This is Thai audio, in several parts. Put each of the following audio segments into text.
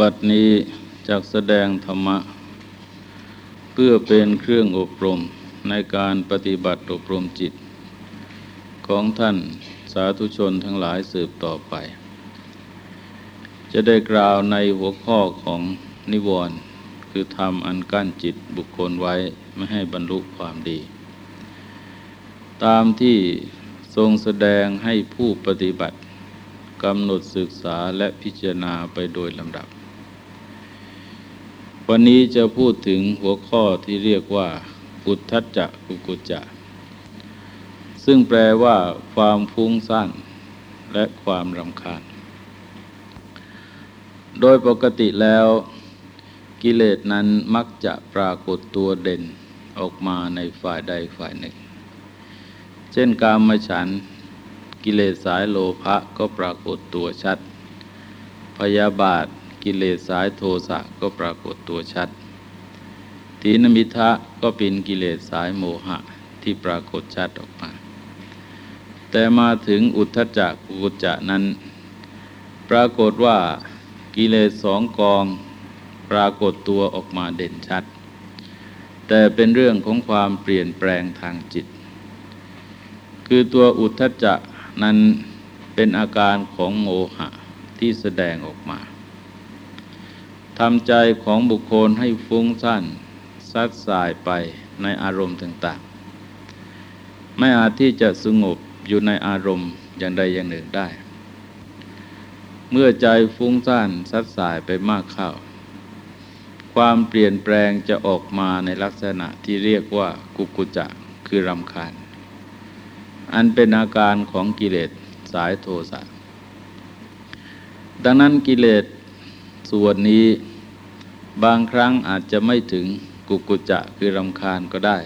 บัดนี้จากแสดงธรรมะ เพื่อเป็นเครื่องอบรมในการปฏิบัติอบรมจิต ของท่านสาธุชนทั้งหลายสืบต่อไป จะได้กล่าวในหัวข้อของนิวรณ์คือทำอันกั้นจิตบุคคลไว้ไม่ให้บรรลุความดี ตามที่ทรงแสดงให้ผู้ปฏิบัติกำหนดศึกษาและพิจารณาไปโดยลำดับ วันนี้จะพูดถึงหัวข้อที่เรียกว่าอุทธัจจะกุกุจจะซึ่งแปลว่าความฟุ้งซ่านและความรำคาญ โดยปกติแล้วกิเลสนั้นมักจะปรากฏตัวเด่นออกมาในฝ่ายใดฝ่ายหนึ่ง เช่นกามฉัน กิเลสสายโลภะก็ปรากฏตัวชัด พยาบาท กิเลสสายโทสะก็ปรากฏตัวชัด ทีนมิทะก็เป็นกิเลสสายโมหะที่ปรากฏชัดออกมา แต่มาถึงอุทธจักกุจจะนั้น ปรากฏว่ากิเลสสองกองปรากฏตัวออกมาเด่นชัด แต่เป็นเรื่องของความเปลี่ยนแปลงทางจิต คือตัวอุทธจักนั้นเป็นอาการของโมหะที่แสดงออกมา ทำใจของบุคคลให้ฟุ้งซ่านซัดสายไปในอารมณ์ต่างๆ ไม่อาจที่จะสงบอยู่ในอารมณ์อย่างใดอย่างหนึ่งได้ เมื่อใจฟุ้งซ่านซัดสายไปมากเข้า ความเปลี่ยนแปลงจะออกมาในลักษณะที่เรียกว่ากุกุจะคือรำคาญ อันเป็นอาการของกิเลสสายโทสะดังนั้นกิเลส ส่วนนี้บางครั้งอาจจะไม่ถึงกุกุจะคือรำคาญก็ได้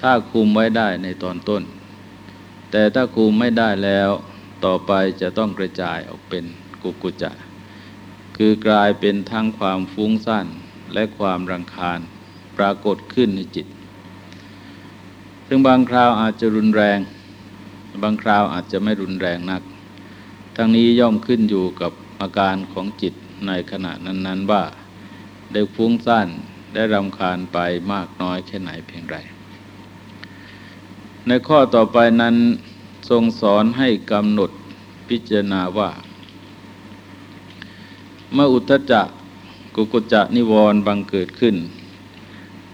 ถ้าคุมไว้ได้ในตอนต้น แต่ถ้าคุมไม่ได้แล้วต่อไปจะต้องกระจายออกเป็นกุกุจะ คือกลายเป็นทั้งความฟุ้งซ่านและความรังคาญปรากฏขึ้นในจิต ซึ่งบางคราวอาจจะรุนแรง บางคราวอาจจะไม่รุนแรงนัก ทั้งนี้ย่อมขึ้นอยู่กับอาการของจิต ในขณะนั้น ๆ ว่าได้ฟุ้งซ่านได้รำคาญไปมากน้อยแค่ไหนเพียงไร ในข้อต่อไปนั้นทรงสอนให้กำหนดพิจารณาว่า เมื่ออุทจจะกุกุจะนิวรณ์บังเกิดขึ้น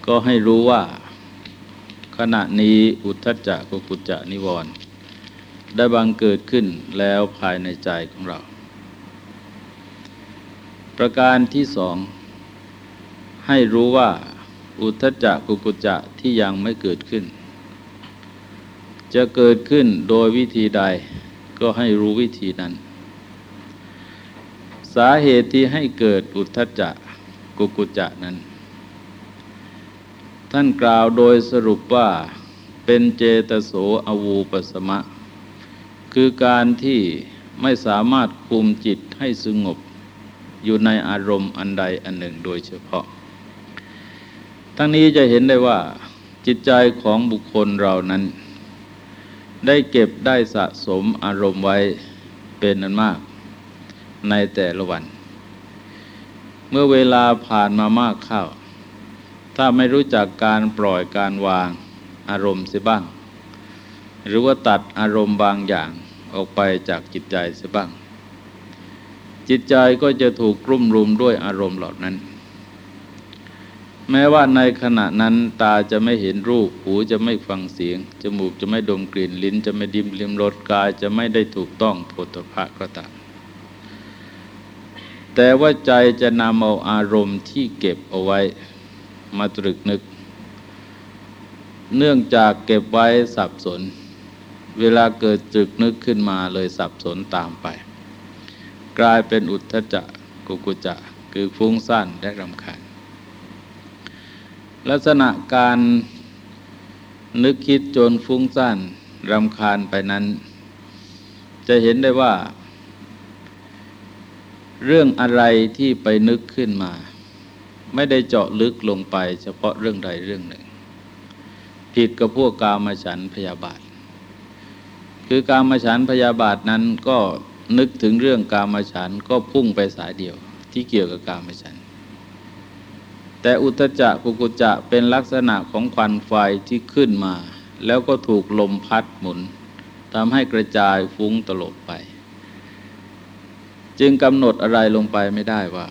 ก็ให้รู้ว่า ขณะนี้อุทธจักกุกุจจะนิวรณ์ได้บังเกิดขึ้นแล้วภายในใจของเรา ประการที่สอง ให้รู้ว่า อุทจักกุกุจะที่ยังไม่เกิดขึ้น จะเกิดขึ้นโดยวิธีใดก็ให้รู้วิธีนั้น สาเหตุที่ให้เกิดอุทจักกุกุจจะนั้น ท่านกล่าวโดยสรุปว่าเป็นเจตโสอวูปสมะ คือการที่ไม่สามารถคุมจิตให้สงบ อยู่ในอารมณ์อันใดอันหนึ่งโดยเฉพาะ ทั้งนี้จะเห็นได้ว่า จิตใจของบุคคลเรานั้น ได้เก็บได้สะสมอารมณ์ไว้เป็นนันมาก ในแต่ละวัน เมื่อเวลาผ่านมามากเข้า ถ้าไม่รู้จักการปล่อยการวางอารมณ์เสียบ้าง หรือว่าตัดอารมณ์บางอย่างออกไปจากจิตใจเสียบ้าง จิตใจก็จะถูกกลุ่มรุมด้วยอารมณ์เหล่านั้น แม้ว่าในขณะนั้นตาจะไม่เห็นรูป หูจะไม่ฟังเสียง จมูกจะไม่ดมกลิ่น ลิ้นจะไม่ดิมลิ้มรสกายจะไม่ได้ถูกต้องโพธภะก็ตามแต่ว่าใจจะนำเอาอารมณ์ที่เก็บเอาไว้มาตรึกนึก เนื่องจากเก็บไว้สับสน เวลาเกิดตรึกนึกขึ้นมาเลยสับสนตามไป กลายเป็นอุทธจักกุกุจะ คือฟุ้งซ่านและรำคาญ ลักษณะการนึกคิดจนฟุ้งซ่านรำคาญไปนั้น จะเห็นได้ว่า เรื่องอะไรที่ไปนึกขึ้นมา ไม่ได้เจาะลึกลงไปเฉพาะเรื่องใดเรื่องหนึ่ง ผิดกับพวกกามฉันพยาบาท คือกามฉันพยาบาทนั้นก็ นึกถึงเรื่องกามฉันก็พุ่งไปสายเดียวที่เกี่ยวกับกามฉัน แต่อุตจักกุกุจะเป็นลักษณะของควันไฟที่ขึ้นมา แล้วก็ถูกลมพัดหมุนทำให้กระจายฟุ้งตลบไป จึงกำหนดอะไรลงไปไม่ได้ว่า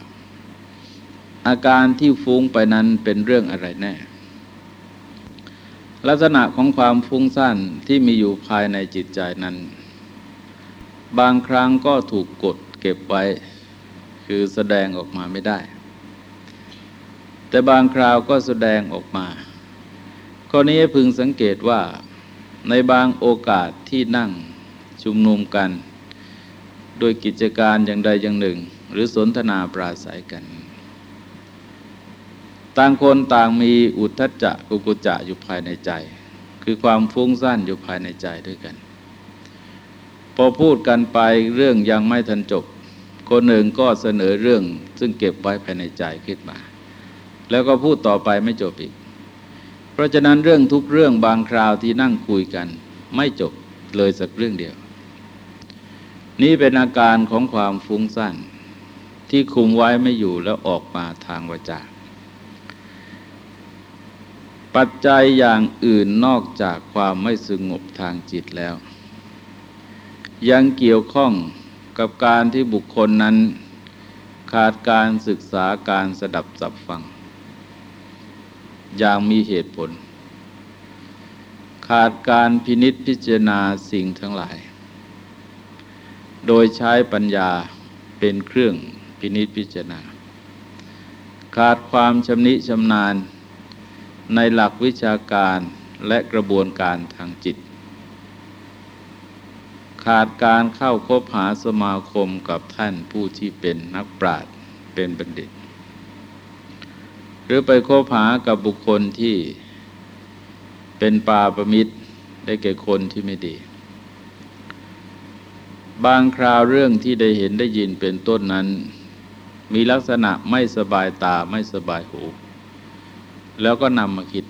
อาการที่ฟุ้งไปนั้นเป็นเรื่องอะไรแน่ ลักษณะของความฟุ้งซ่านที่มีอยู่ภายในจิตใจนั้น บางครั้งก็ถูกกดเก็บไว้ คือแสดงออกมาไม่ได้ แต่บางคราวก็แสดงออกมาข้อนี้พึงสังเกตว่าในบางโอกาสที่นั่งชุมนุมกัน โดยกิจการอย่างใดอย่างหนึ่ง หรือสนทนาปราศัยกัน ต่างคนต่างมีอุทธัจจะกุกุจะอยู่ภายในใจ คือความฟุ้งซ่านอยู่ภายในใจด้วยกัน พอพูดกันไปเรื่องยังไม่ทันจบ คนหนึ่งก็เสนอเรื่อง ซึ่งเก็บไว้ภายในใจขึ้นมา แล้วก็พูดต่อไปไม่จบอีก เพราะฉะนั้นเรื่องทุกเรื่องบางคราวที่นั่งคุยกัน ไม่จบเลยสักเรื่องเดียว นี่เป็นอาการของความฟุ้งซ่านที่คุมไว้ไม่อยู่แล้วออกมาทางวาจาปัจจัยอย่างอื่นนอกจากความไม่สงบทางจิตแล้ว ยังเกี่ยวข้องกับการที่บุคคลนั้น ขาดการศึกษาการสดับสับฟัง อย่างมีเหตุผล ขาดการพินิษพิจารณาสิ่งทั้งหลาย โดยใช้ปัญญาเป็นเครื่องพินิษพิจารณา ขาดความชำนิชำนาญในหลักวิชาการและกระบวนการทางจิต ขาดการเข้าคบหาสมาคมกับท่านผู้ที่เป็นนักปราชญ์เป็นบัณฑิต หรือไปคบหากับบุคคลที่เป็นปาประมิตรได้แก่คนที่ไม่ดี บางคราวเรื่องที่ได้เห็นได้ยินเป็นต้นนั้น มีลักษณะไม่สบายตาไม่สบายหู แล้วก็นำมาคิด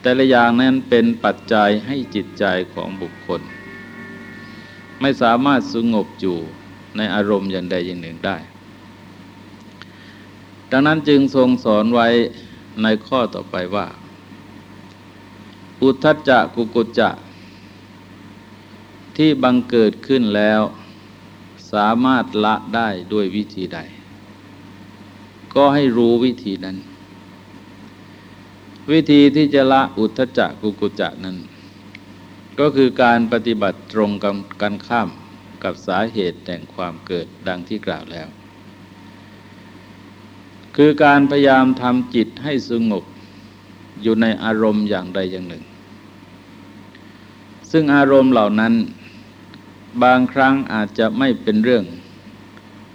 แต่ละอย่างนั้นเป็นปัจจัยให้จิตใจของบุคคล ไม่สามารถสงบอยู่ในอารมณ์อย่างใดอย่างหนึ่งได้ ดังนั้นจึงทรงสอนไว้ในข้อต่อไปว่า อุทจจะกุกุจจะ ที่บังเกิดขึ้นแล้ว สามารถละได้ด้วยวิธีใด ก็ให้รู้วิธีนั้น วิธีที่จะละอุทจจะกุกุจจะนั้น ก็คือการปฏิบัติตรงกันข้ามกับสาเหตุแห่งความเกิดดังที่กล่าวแล้ว คือการพยายามทำจิตให้สงบอยู่ในอารมณ์อย่างใดอย่างหนึ่ง ซึ่งอารมณ์เหล่านั้นบางครั้งอาจจะไม่เป็นเรื่อง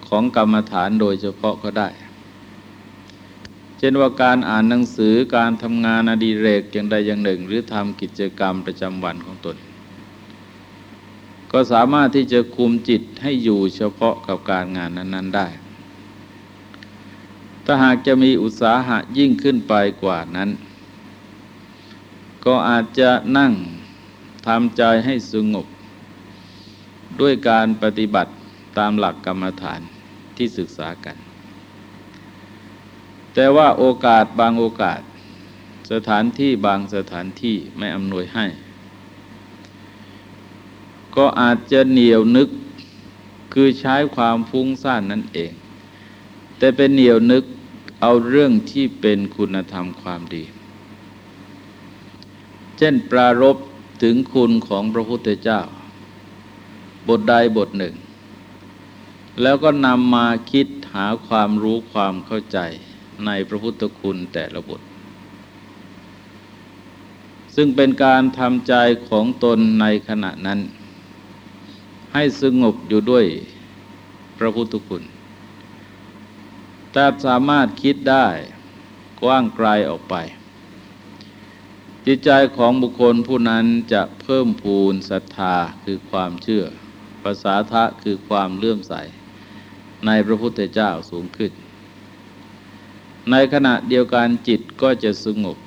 ของกรรมฐานโดยเฉพาะก็ได้ ช่นว่าการอ่านหนังสือการทำงานอดีเรกอย่างใดอย่างหนึ่ง หรือทำกิจกรรมประจำวันของตน ก็สามารถที่จะคุมจิตให้อยู่เฉพาะกับการงานนั้น ๆได้ ถ้าหากจะมีอุตสาหะยิ่งขึ้นไปกว่านั้น ก็อาจจะนั่งทำใจให้สงบ ด้วยการปฏิบัติตามหลักกรรมฐานที่ศึกษากัน แต่ว่าโอกาสบางโอกาส สถานที่บางสถานที่ไม่อำนวยให้ ก็อาจจะเหนียวนึกคือใช้ความฟุ้งซ่านนั่นเอง แต่เป็นเหนียวนึกเอาเรื่องที่เป็นคุณธรรมความดี เช่นปรารบถึงคุณของพระพุทธเจ้า บทใดบทหนึ่ง แล้วก็นำมาคิดหาความรู้ความเข้าใจ ในพระพุทธคุณแต่ละบท ซึ่งเป็นการทำใจของตนในขณะนั้น ให้สงบอยู่ด้วยพระพุทธคุณถ้าสามารถคิดได้กว้างไกลออกไป จิตใจของบุคคลผู้นั้นจะเพิ่มพูนศรัทธาคือความเชื่อ ภาษาทะคือความเลื่อมใส ในพระพุทธเจ้าสูงขึ้น ในขณะเดียวกันจิตก็จะสงบ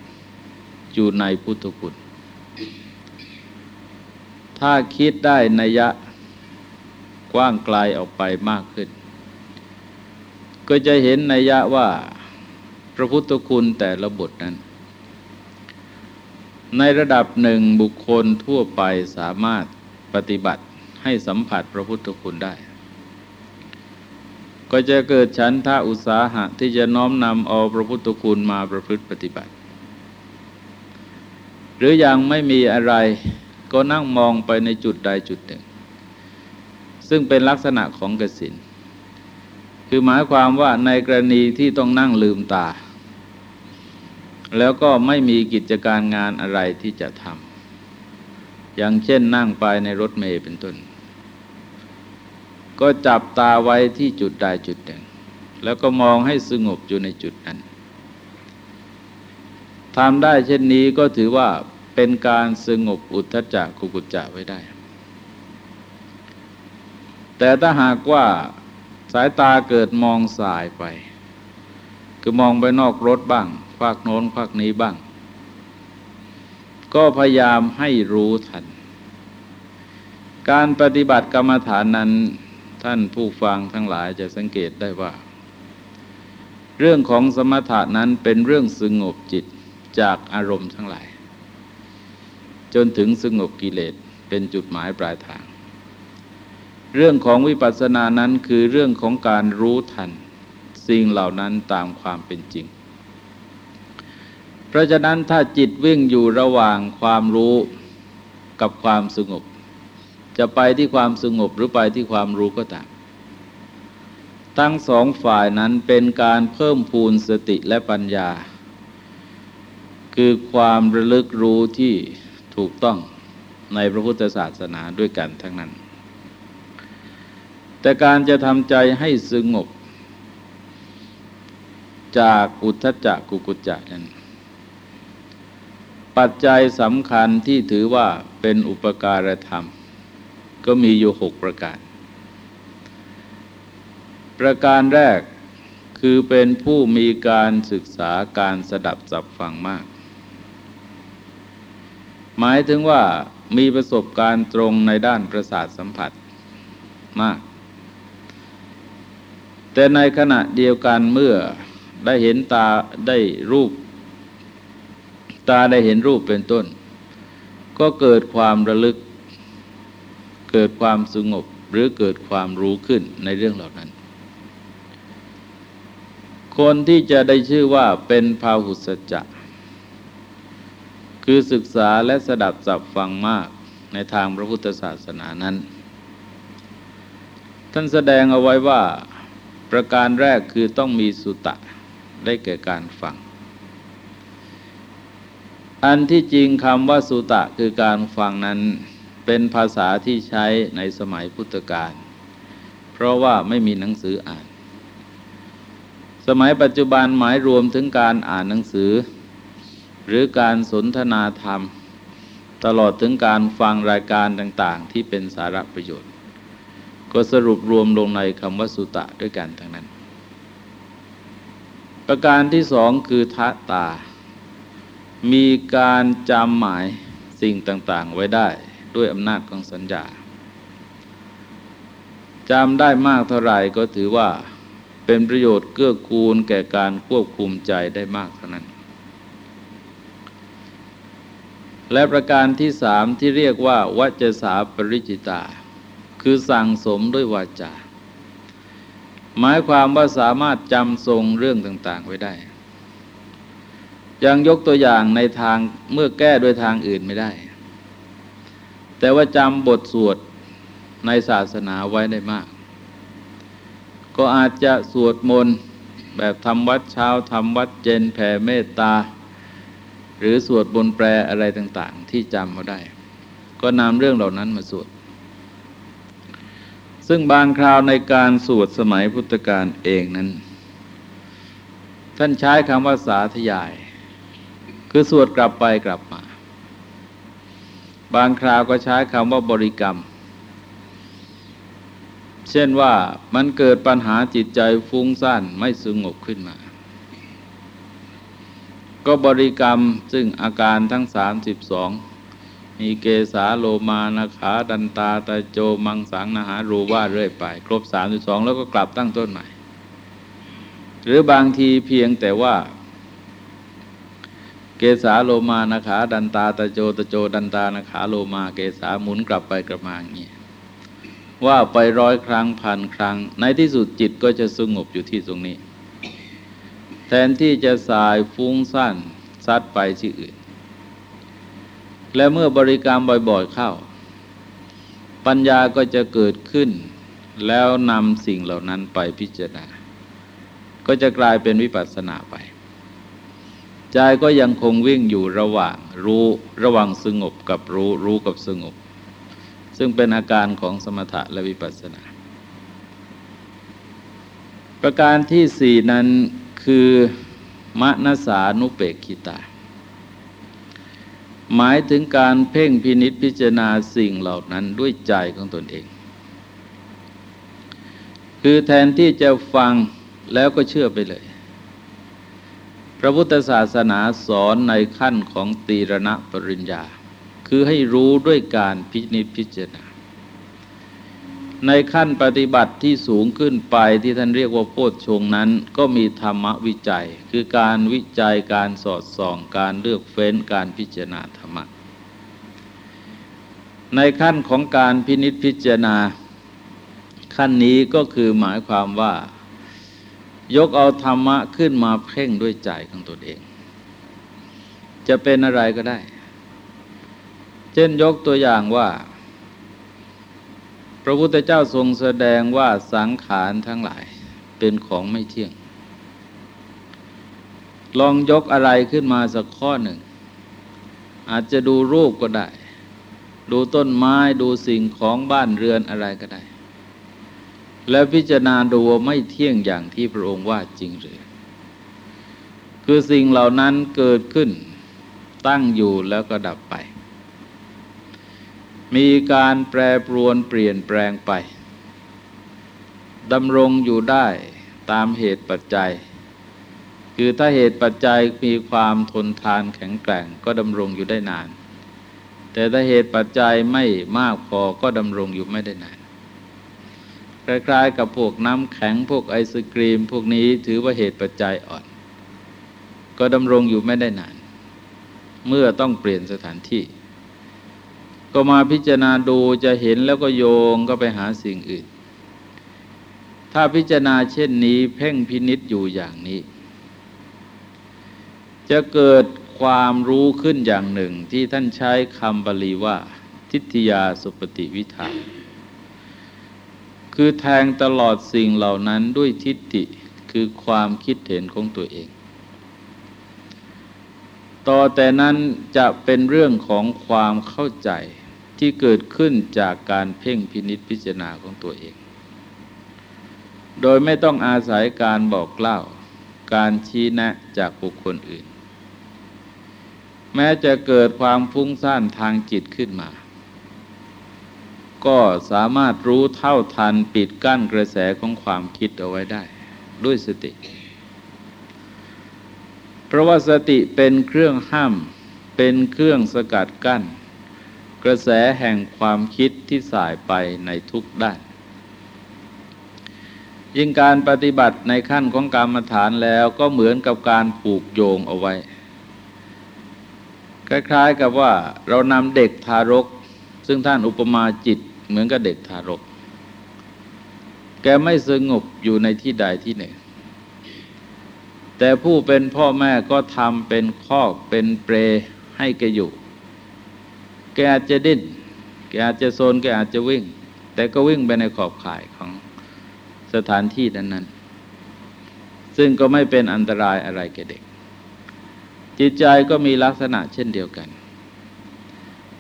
อยู่ในพุทธคุณถ้าคิดได้นัยะกว้างไกลออกไปมากขึ้น ก็จะเห็นนัยยะว่าพระพุทธคุณแต่ละบทนั้น ในระดับหนึ่งบุคคลทั่วไปสามารถปฏิบัติให้สัมผัสพระพุทธคุณได้ ก็จะเกิดฉันทะอุตสาหะที่จะน้อมนำเอาพระพุทธคุณมาประพฤติปฏิบัติ หรืออยังไม่มีอะไรก็นั่งมองไปในจุดใดจุดหนึ่ง ซึ่งเป็นลักษณะของกสินคือหมายความว่าในกรณีที่ต้องนั่งลืมตา แล้วก็ไม่มีกิจการงานอะไรที่จะทำอย่างเช่นนั่งไปในรถเมล์เป็นต้น ก็จับตาไว้ที่จุดใดจุดหนึ่ง แล้วก็มองให้สงบอยู่ในจุดนั้นทำได้เช่นนี้ก็ถือว่าเป็นการสงบอุทธจักกุกุจจะไว้ได้ แต่ถ้าหากว่าสายตาเกิดมองสายไป คือมองไปนอกรถบ้างภาคโน้นภาคนี้บ้าง ก็พยายามให้รู้ทัน การปฏิบัติกรรมฐานนั้น ท่านผู้ฟังทั้งหลายจะสังเกตได้ว่า เรื่องของสมถะนั้นเป็นเรื่องสงบจิตจากอารมณ์ทั้งหลาย จนถึงสงบกิเลสเป็นจุดหมายปลายทาง เรื่องของวิปัสสนานั้นคือเรื่องของการรู้ทัน สิ่งเหล่านั้นตามความเป็นจริง เพราะฉะนั้นถ้าจิตวิ่งอยู่ระหว่างความรู้กับความสงบ จะไปที่ความสงบหรือไปที่ความรู้ก็ตาม ทั้งสองฝ่ายนั้นเป็นการเพิ่มพูนสติและปัญญา คือความระลึกรู้ที่ถูกต้องในพระพุทธศาสนาด้วยกันทั้งนั้น แต่การจะทำใจให้สงบ จากอุทธจักกุกุจจะนั้นปัจจัยสำคัญที่ถือว่าเป็นอุปการธรรม ก็มีอยู่หกประการ ประการแรกคือเป็นผู้มีการศึกษาการสดับสับฟังมาก หมายถึงว่ามีประสบการณ์ตรงในด้านประสาทสัมผัสมาก แต่ในขณะเดียวกันเมื่อได้เห็นตาได้รูป ตาได้เห็นรูปเป็นต้น ก็เกิดความระลึก เกิดความสงบหรือเกิดความรู้ขึ้นในเรื่องเหล่านั้น คนที่จะได้ชื่อว่าเป็นพาหุสจะคือศึกษาและสดับสับฟังมากในทางพระพุทธศาสนานั้น ท่านแสดงเอาไว้ว่าประการแรกคือต้องมีสุตะได้แก่การฟัง อันที่จริงคำว่าสุตะคือการฟังนั้น เป็นภาษาที่ใช้ในสมัยพุทธกาลเพราะว่าไม่มีหนังสืออ่าน สมัยปัจจุบันหมายรวมถึงการอ่านหนังสือ หรือการสนทนาธรรม ตลอดถึงการฟังรายการต่าง ๆ ที่เป็นสาระประโยชน์ ก็สรุปรวมลงในคำว่าสุตะด้วยกันทั้งนั้น ประการที่สองคือทัตา มีการจำหมายสิ่งต่าง ๆ ไว้ได้ ด้วยอำนาจของสัญญาจำได้มากเท่าไหร่ก็ถือว่าเป็นประโยชน์เกื้อกูลแก่การควบคุมใจได้มากเท่านั้น และประการที่สามที่เรียกว่าวัจสาปริจิตา คือสั่งสมด้วยวาจา หมายความว่าสามารถจำทรงเรื่องต่างๆไว้ได้ ยังยกตัวอย่างในทางเมื่อแก้โดยทางอื่นไม่ได้ แต่ว่าจำบทสวดในศาสนาไว้ได้มาก ก็อาจจะสวดมนต์แบบทำวัดเช้าทำวัดเจนแผ่เมตตา หรือสวดบนแปรอะไรต่าง ๆ ที่จำมาได้ ก็นำเรื่องเหล่านั้นมาสวด ซึ่งบางคราวในการสวดสมัยพุทธกาลเองนั้น ท่านใช้คำว่าสาธยาย คือสวดกลับไปกลับมา บางคราวก็ใช้คำว่าบริกรรม เช่นว่ามันเกิดปัญหาจิตใจฟุ้งซ่านไม่สงบขึ้นมา ก็บริกรรมซึ่งอาการทั้งสามสิบสองมีเกสาโลมานาขาดันตาตาโจมังสังนาหารูว่าเรื่อยไป ครบสามสิบสองแล้วก็กลับตั้งต้นใหม่ หรือบางทีเพียงแต่ว่า เกสาโลมานาขาดันตาตะโจตะโจดันตานาขาโลมาเกสาหมุนกลับไปกลับมาอย่างนี้ว่าไปร้อยครั้งพันครั้ง ในที่สุดจิตก็จะสงบอยู่ที่ตรงนี้ แทนที่จะสายฟุ้งสั้นซัดไปที่อื่น และเมื่อบริกรรมบ่อยๆเข้า ปัญญาก็จะเกิดขึ้น แล้วนำสิ่งเหล่านั้นไปพิจารณา ก็จะกลายเป็นวิปัสสนาไป ใจก็ยังคงวิ่งอยู่ระหว่างรู้ระหว่างสงบกับรู้รู้กับสงบ ซึ่งเป็นอาการของสมถะและวิปัสสนา ประการที่สี่นั้นคือมณสานุเปกขิตา หมายถึงการเพ่งพินิษพิจารณาสิ่งเหล่านั้นด้วยใจของตนเอง คือแทนที่จะฟังแล้วก็เชื่อไปเลย ระพุทธศาสนาสอนในขั้นของตีรณปริญญา คือให้รู้ด้วยการพิจิตพิจารณา ในขั้นปฏิบัติที่สูงขึ้นไปที่ท่านเรียกว่าโพชฌงนั้น ก็มีธรรมวิจัย คือการวิจัยการสอดส่อง การเลือกเฟ้นการพิจารณาธรรมะในขั้นของการพินิษพิจารณา ขั้นนี้ก็คือหมายความว่า ยกเอาธรรมะขึ้นมาเพ่งด้วยใจของตนเอง จะเป็นอะไรก็ได้ เช่นยกตัวอย่างว่า พระพุทธเจ้าทรงแสดงว่าสังขารทั้งหลายเป็นของไม่เที่ยง ลองยกอะไรขึ้นมาสักข้อหนึ่ง อาจจะดูรูปก็ได้ ดูต้นไม้ดูสิ่งของบ้านเรือนอะไรก็ได้ แล้วพิจารณาดูไม่เที่ยงอย่างที่พระองค์ว่าจริงหรือ คือสิ่งเหล่านั้นเกิดขึ้น ตั้งอยู่แล้วก็ดับไป มีการแปรปรวนเปลี่ยนแปลงไปดำรงอยู่ได้ตามเหตุปัจจัย คือถ้าเหตุปัจจัยมีความทนทานแข็งแกร่งก็ดำรงอยู่ได้นาน แต่ถ้าเหตุปัจจัยไม่มากพอก็ดำรงอยู่ไม่ได้นาน คล้ายๆ กับพวกน้ำแข็งพวกไอศกรีม พวกนี้ถือว่าเหตุปัจจัยอ่อน ก็ดำรงอยู่ไม่ได้นาน เมื่อต้องเปลี่ยนสถานที่ ก็มาพิจารณาดูจะเห็นแล้วก็โยงก็ไปหาสิ่งอื่น ถ้าพิจารณาเช่นนี้เพ่งพินิษอยู่อย่างนี้ จะเกิดความรู้ขึ้นอย่างหนึ่งที่ท่านใช้คำบาลีว่า ทิฏฐยาสุปฏิวิธา คือแทงตลอดสิ่งเหล่านั้นด้วยทิฏฐิคือความคิดเห็นของตัวเอง ต่อแต่นั้นจะเป็นเรื่องของความเข้าใจที่เกิดขึ้นจากการเพ่งพินิษพิจารณาของตัวเอง โดยไม่ต้องอาศัยการบอกเล่า การชี้แนะจากบุคคลอื่น แม้จะเกิดความฟุ้งซ่านทางจิตขึ้นมา ก็สามารถรู้เท่าทันปิดกั้นกระแสของความคิดเอาไว้ได้ ด้วยสติ เพราะว่าสติเป็นเครื่องห้าม เป็นเครื่องสกัดกั้น กระแสแห่งความคิดที่สายไปในทุกด้านยิ่งการปฏิบัติในขั้นของกรรมฐานแล้วก็เหมือนกับการผูกโยงเอาไว้ คล้ายๆกับว่าเรานำเด็กทารก ซึ่งท่านอุปมาจิต เหมือนกับเด็กทารก แกไม่สงบอยู่ในที่ใดที่หนึ่ง แต่ผู้เป็นพ่อแม่ก็ทำเป็นข้อเป็นเปรให้แกอยู่ แกอาจจะดิ้น แกอาจจะโซน แกอาจจะวิ่ง แต่ก็วิ่งไปในขอบข่ายของสถานที่นั้นๆ ซึ่งก็ไม่เป็นอันตรายอะไรแกเด็ก จิตใจก็มีลักษณะเช่นเดียวกัน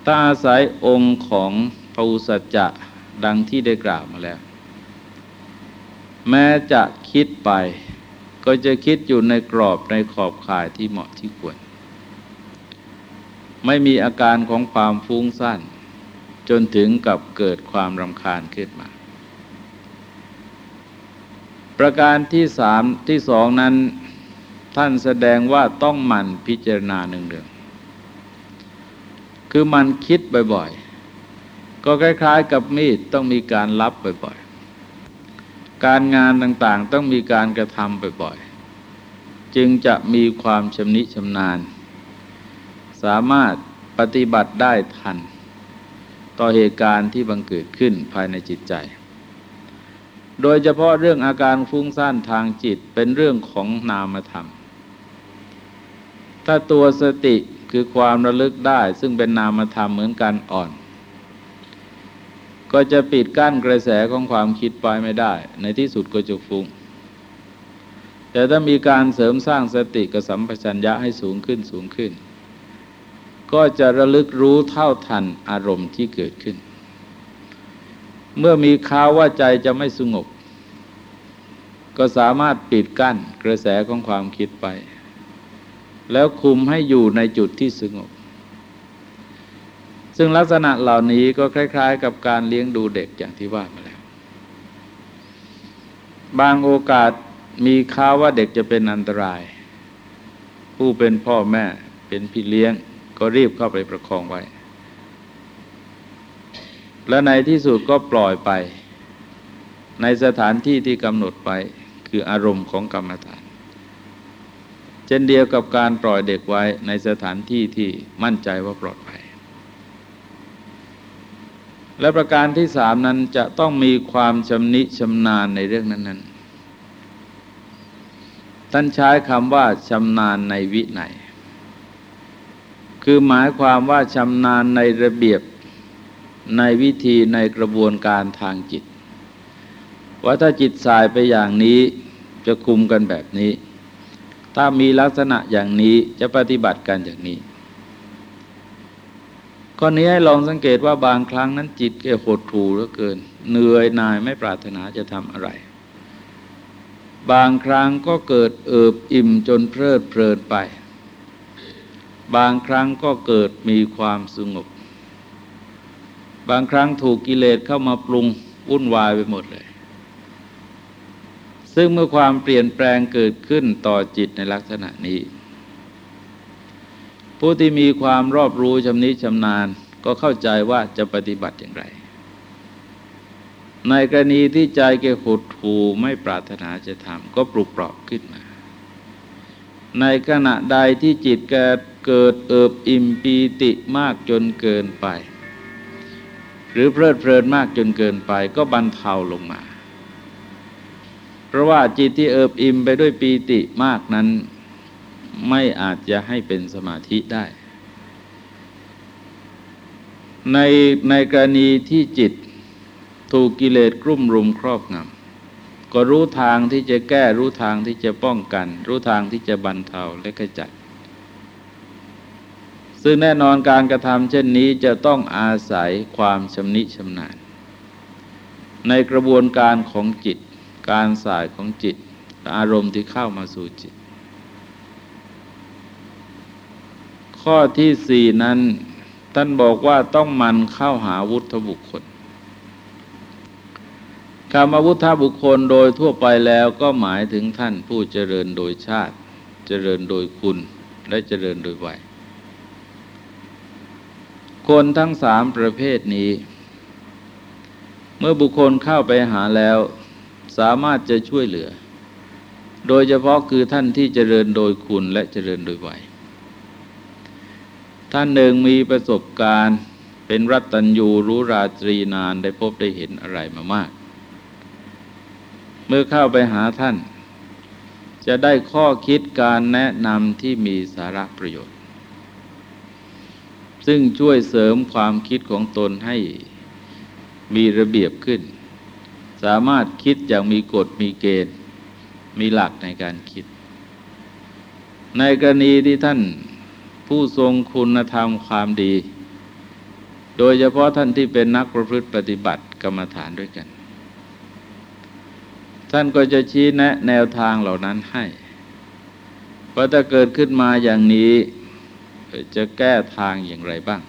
ถ้าอาศัยองค์ของ อุสัจจะดังที่ได้กล่าวมาแล้ว แม้จะคิดไป ก็จะคิดอยู่ในกรอบในขอบข่ายที่เหมาะที่ควร ไม่มีอาการของความฟุ้งซ่านจนถึงกับเกิดความรำคาญขึ้นมา ประการที่สามที่สองนั้น ท่านแสดงว่าต้องหมั่นพิจารณาหนึ่งเดืองคือมันคิดบ่อยๆ ก็คล้าย ๆ กับมีดต้องมีการรับบ่อยๆ การงานต่างๆต้องมีการกระทำบ่อยๆ จึงจะมีความชำนิชำนาญ สามารถปฏิบัติได้ทัน ต่อเหตุการณ์ที่บังเกิดขึ้นภายในจิตใจ โดยเฉพาะเรื่องอาการฟุ้งซ่านทางจิตเป็นเรื่องของนามธรรม ถ้าตัวสติคือความระลึกได้ซึ่งเป็นนามธรรมเหมือนกันอ่อน ก็จะปิดกั้นกระแสของความคิดไปไม่ได้ ในที่สุดก็จะฟุง้งแต่ถ้ามีการเสริมสร้างสติกับสัมปชัญญะให้สูงขึ้นสูงขึ้น ก็จะระลึกรู้เท่าทันอารมณ์ที่เกิดขึ้น เมื่อมีข่าวว่าใจจะไม่สงบ ก็สามารถปิดกั้นกระแสของความคิดไป แล้วคุมให้อยู่ในจุดที่สงบ ซึ่งลักษณะเหล่านี้ก็คล้าย ๆ กับการเลี้ยงดูเด็กอย่างที่ว่ามาแล้ว บางโอกาสมีข่าวว่าเด็กจะเป็นอันตราย ผู้เป็นพ่อแม่เป็นพี่เลี้ยง ก็รีบเข้าไปประคองไว้ และในที่สุดก็ปล่อยไป ในสถานที่ที่กำหนดไปคืออารมณ์ของกรรมฐาน เช่นเดียวกับการปล่อยเด็กไว้ในสถานที่ที่มั่นใจว่าปลอดภัย และประการที่สามนั้นจะต้องมีความชำนิชำนาญในเรื่องนั้น ๆ ท่านใช้คำว่าชำนาญในวิไนคือหมายความว่าชำนาญในระเบียบในวิธีในกระบวนการทางจิต ว่าถ้าจิตสายไปอย่างนี้จะคุมกันแบบนี้ ถ้ามีลักษณะอย่างนี้จะปฏิบัติกันอย่างนี้ ข้อนี้ให้ลองสังเกตว่าบางครั้งนั้นจิตแกหดถูเหลือเกิน เหนื่อยนายไม่ปรารถนาจะทำอะไร บางครั้งก็เกิดเอิบอิ่มจนเพลิดเพลินไป บางครั้งก็เกิดมีความสงบ บางครั้งถูกกิเลสเข้ามาปรุงวุ่นวายไปหมดเลย ซึ่งเมื่อความเปลี่ยนแปลงเกิดขึ้นต่อจิตในลักษณะนี้ ผู้ที่มีความรอบรู้ชำนิชำนาญ ก็เข้าใจว่าจะปฏิบัติอย่างไร ในกรณีที่ใจแกหดหูไม่ปรารถนาจะทำก็ปลุกปลอบขึ้นมา ในขณะใดที่จิตแกเกิดเอิบอิ่มปีติมากจนเกินไป หรือเพลิดเพลินมากจนเกินไปก็บรรเทาลงมา เพราะว่าจิตที่เอิบอิ่มไปด้วยปีติมากนั้น ไม่อาจจะให้เป็นสมาธิได้ ในในกรณีที่จิตถูกกิเลสกลุ่มรุมครอบงำก็รู้ทางที่จะแก้รู้ทางที่จะป้องกัน รู้ทางที่จะบรรเทาและขจัด ซึ่งแน่นอนการกระทำเช่นนี้จะต้องอาศัยความชำนิชำนาญ ในกระบวนการของจิต การสายของจิต อารมณ์ที่เข้ามาสู่จิต ข้อที่สี่นั้น ท่านบอกว่าต้องมันเข้าหาวุฒบุคคลคำว่าพุทธบุคคลโดยทั่วไปแล้วก็หมายถึงท่านผู้เจริญโดยชาติ เจริญโดยคุณและเจริญโดยวัยคนทั้งสามประเภทนี้ เมื่อบุคคลเข้าไปหาแล้ว สามารถจะช่วยเหลือ โดยเฉพาะคือท่านที่เจริญโดยคุณและเจริญโดยวัย ท่านหนึ่งมีประสบการณ์เป็นรัตตัญญูรู้ราตรีนานได้พบได้เห็นอะไรมามาก เมื่อเข้าไปหาท่าน จะได้ข้อคิดการแนะนำที่มีสาระประโยชน์ ซึ่งช่วยเสริมความคิดของตนให้มีระเบียบขึ้น สามารถคิดอย่างมีกฎมีเกณฑ์ มีหลักในการคิด ในกรณีที่ท่าน ผู้ทรงคุณธรรมความดี โดยเฉพาะท่านที่เป็นนักประพฤติปฏิบัติกรรมฐานด้วยกัน ท่านก็จะชี้แนะแนวทางเหล่านั้นให้ว่าถ้าเกิดขึ้นมาอย่างนี้จะแก้ทางอย่างไรบ้าง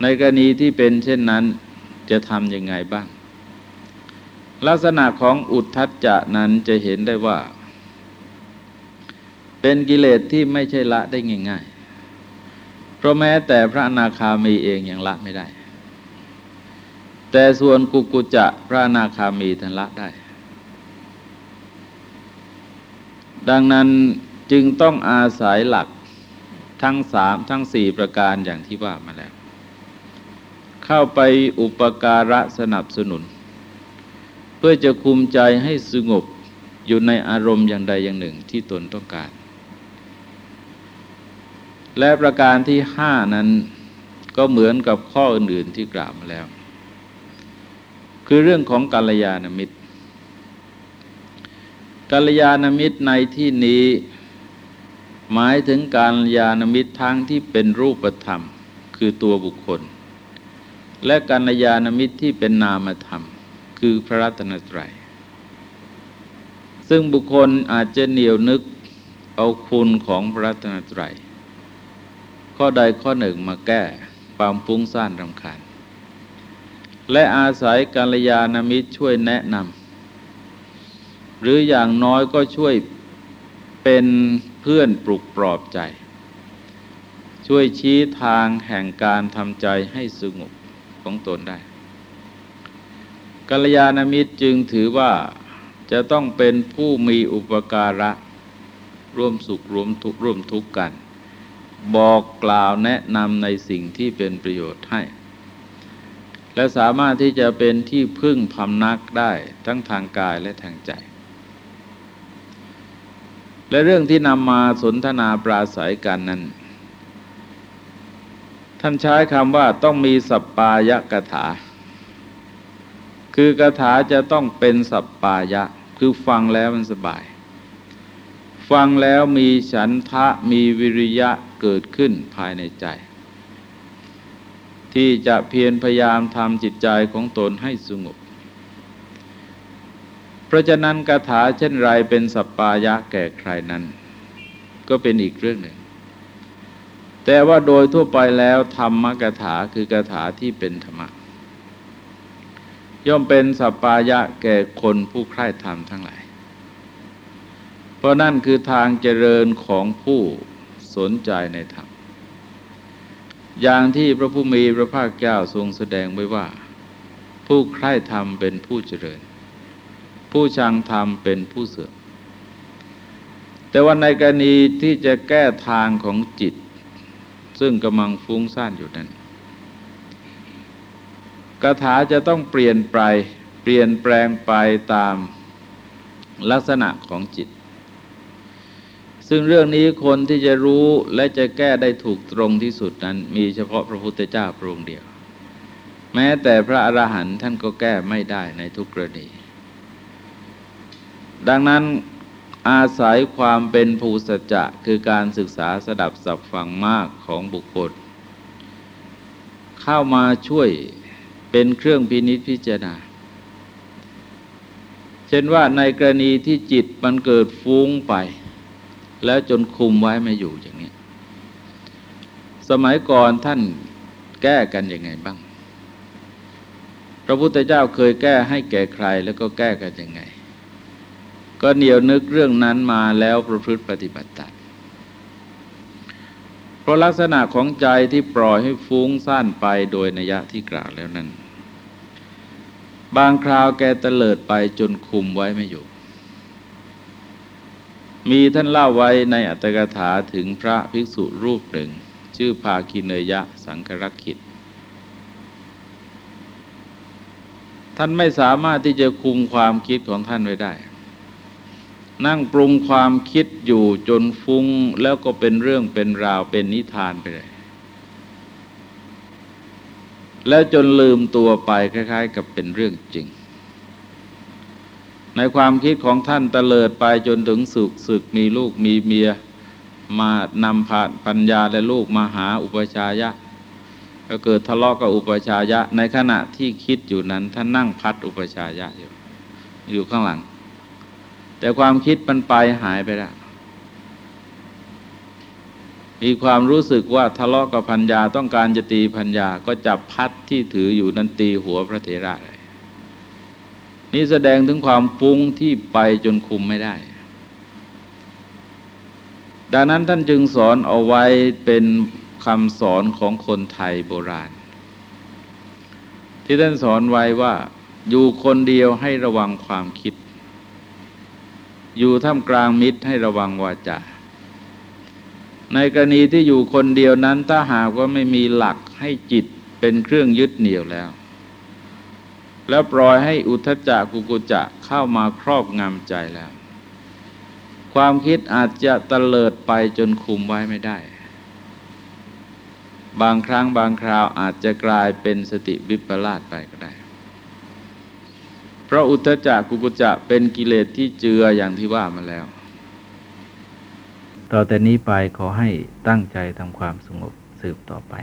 ในกรณีที่เป็นเช่นนั้นจะทำยังไงบ้าง ลักษณะของอุทธัจจะนั้นจะเห็นได้ว่า เป็นกิเลสที่ไม่ใช่ละได้ง่ายๆ เพราะแม้แต่พระอนาคามีเองยังละไม่ได้ แต่ส่วนกุกุจะพระอนาคามีท่านละได้ ดังนั้นจึงต้องอาศัยหลักทั้งสามทั้งสี่ประการอย่างที่ว่ามาแล้ว เข้าไปอุปการะสนับสนุน เพื่อจะคุมใจให้สงบอยู่ในอารมณ์อย่างใดอย่างหนึ่งที่ตนต้องการ และประการที่ห้านั้นก็เหมือนกับข้ออื่นๆที่กล่าวมาแล้ว คือเรื่องของกัลยาณมิตรกัลยาณมิตรในที่นี้หมายถึงการยาณมิตรทั้งที่เป็นรูปธรรม คือตัวบุคคล และกัลยาณมิตรที่เป็นนามธรรม คือพระรัตนตรัย ซึ่งบุคคลอาจจะเหนียวนึกเอาคุณของพระรัตนตรัย ข้อใดข้อหนึ่งมาแก้ความฟุ้งซ่านรำคาญ และอาศัยกัลยาณมิตรช่วยแนะนำหรืออย่างน้อยก็ช่วยเป็นเพื่อนปลุกปลอบใจ ช่วยชี้ทางแห่งการทำใจให้สงบของตนได้กัลยาณมิตรจึงถือว่าจะต้องเป็นผู้มีอุปการะ ร่วมสุขร่วมทุกข์ร่วมทุกข์กัน บอกกล่าวแนะนำในสิ่งที่เป็นประโยชน์ให้ และสามารถที่จะเป็นที่พึ่งพำนักได้ทั้งทางกายและทางใจ และเรื่องที่นำมาสนทนาปราศัยกันนั้น ท่านใช้คำว่าต้องมีสัปปายะกถา คือกถาจะต้องเป็นสัปปายะ คือฟังแล้วมันสบาย ฟังแล้วมีฉันทะมีวิริยะ เกิดขึ้นภายในใจ ที่จะเพียรพยายามทำจิตใจของตนให้สงบ เพราะฉะนั้นคาถาเช่นไรเป็นสัปปายะแก่ใครนั้น ก็เป็นอีกเรื่องหนึ่ง แต่ว่าโดยทั่วไปแล้วธรรมกถาคือกถาที่เป็นธรรมะย่อมเป็นสัปปายะแก่คนผู้ใคร่ธรรมทั้งหลาย เพราะนั่นคือทางเจริญของผู้ สนใจในธรรม อย่างที่พระผู้มีพระภาคเจ้าทรงแสดงไว้ว่า ผู้ใคร่ธรรมเป็นผู้เจริญ ผู้ชังธรรมเป็นผู้เสื่อมแต่ว่าในกรณีที่จะแก้ทางของจิต ซึ่งกำลังฟุ้งซ่านอยู่นั้นคาถาจะต้องเปลี่ยนไปเปลี่ยนแปลงไปตามลักษณะของจิต ซึ่งเรื่องนี้คนที่จะรู้และจะแก้ได้ถูกตรงที่สุดนั้น มีเฉพาะพระพุทธเจ้าพระองค์เดียว แม้แต่พระอรหันต์ท่านก็แก้ไม่ได้ในทุกกรณี ดังนั้นอาศัยความเป็นภูสัจจะคือการศึกษาสดับสับฟังมากของบุคคล เข้ามาช่วยเป็นเครื่องพินิจพิจารณา เช่นว่าในกรณีที่จิตมันเกิดฟุ้งไป แล้วจนคุมไว้ไม่อยู่อย่างนี้ สมัยก่อนท่านแก้กันยังไงบ้าง พระพุทธเจ้าเคยแก้ให้แก่ใครแล้วก็แก้กันยังไง ก็เหนียวนึกเรื่องนั้นมาแล้วประพฤติปฏิบัติตามเพราะลักษณะของใจที่ปล่อยให้ฟุ้งซ่านไปโดยนัยะที่กล่าวแล้วนั้น บางคราวแกเตลิดไปจนคุมไว้ไม่อยู่ มีท่านเล่าไว้ในอัตถกถาถึงพระภิกษุรูปหนึ่ง ชื่อภาคินเนยะสังครักขิต ท่านไม่สามารถที่จะคุมความคิดของท่านไว้ได้ นั่งปรุงความคิดอยู่จนฟุ้งแล้วก็เป็นเรื่องเป็นราวเป็นนิทานไปเลย แล้วจนลืมตัวไปคล้าย ๆ กับเป็นเรื่องจริง ในความคิดของท่านเตลิดไปจนถึงสุขศึกมีลูกมีเมียมานำผ่านปัญญาและลูกมาหาอุปชายะ ก็เกิดทะเลาะกับอุปชายะ ในขณะที่คิดอยู่นั้นท่านนั่งพัดอุปชายะอยู่อยู่ข้างหลัง แต่ความคิดมันไปหายไปแล้วมีความรู้สึกว่าทะเลาะกับพัญญาต้องการจะตีพัญญาก็จับพัดที่ถืออยู่นั้นตีหัวพระเถระเนี่แสดงถึงความฟุ้งที่ไปจนคุมไม่ได้ ดังนั้นท่านจึงสอนเอาไว้เป็นคำสอนของคนไทยโบราณ ที่ท่านสอนไว้ว่าอยู่คนเดียวให้ระวังความคิด อยู่ท่ามกลางมิตรให้ระวังวาจา ในกรณีที่อยู่คนเดียวนั้นถ้าหากว่าไม่มีหลักให้จิตเป็นเครื่องยึดเหนี่ยวแล้ว แล้วปล่อยให้อุทจจะกุกุจะเข้ามาครอบงำใจแล้ว ความคิดอาจจะตะเลิดไปจนคุมไว้ไม่ได้ บางครั้งบางคราวอาจจะกลายเป็นสติวิปลาสไปก็ได้ เพราะอุทจจะกุกุจะเป็นกิเลสที่เจืออย่างที่ว่ามาแล้ว ต่อแต่นี้ไปขอให้ตั้งใจทำความสงบสืบต่อไป